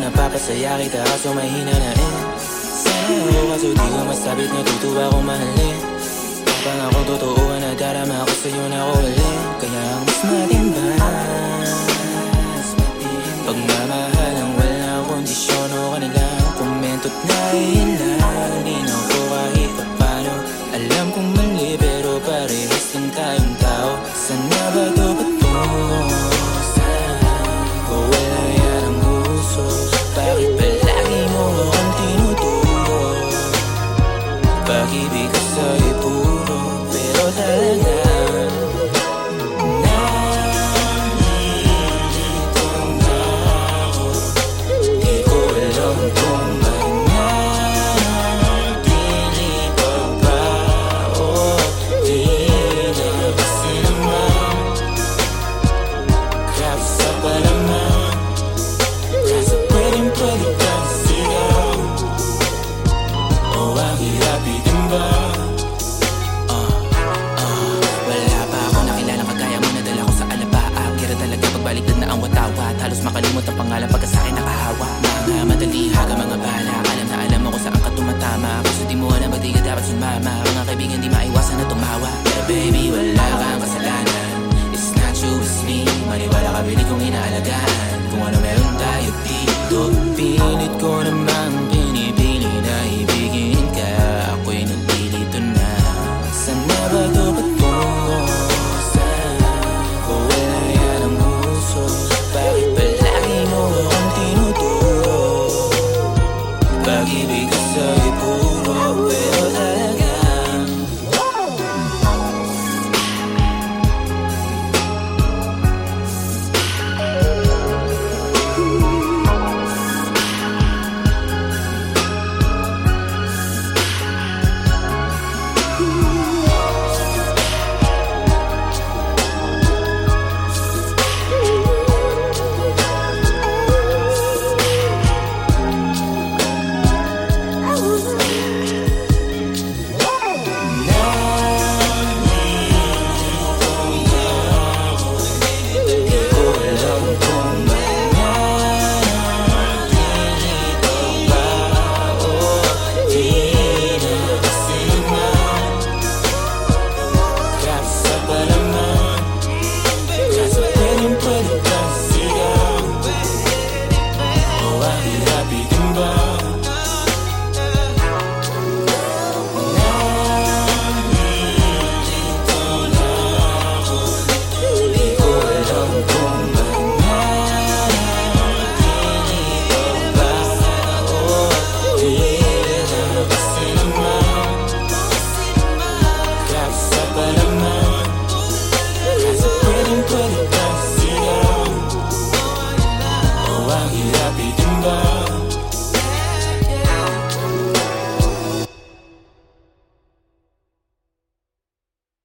napapasaya kita Kaso may hinanain eh. Sana ako kaso di ko masabit Natutuwa ko mahalin eh. Kapag ako totoo na darama ako sa'yo na ko ulit Kaya ang mas matimbas Pagmamahal ang wala kondisyon o kanilang Komento't nahihilan Ninaw ko kahit pa paano Alam kong mali pero parehas lang tayong tao. Sana ba to patungo?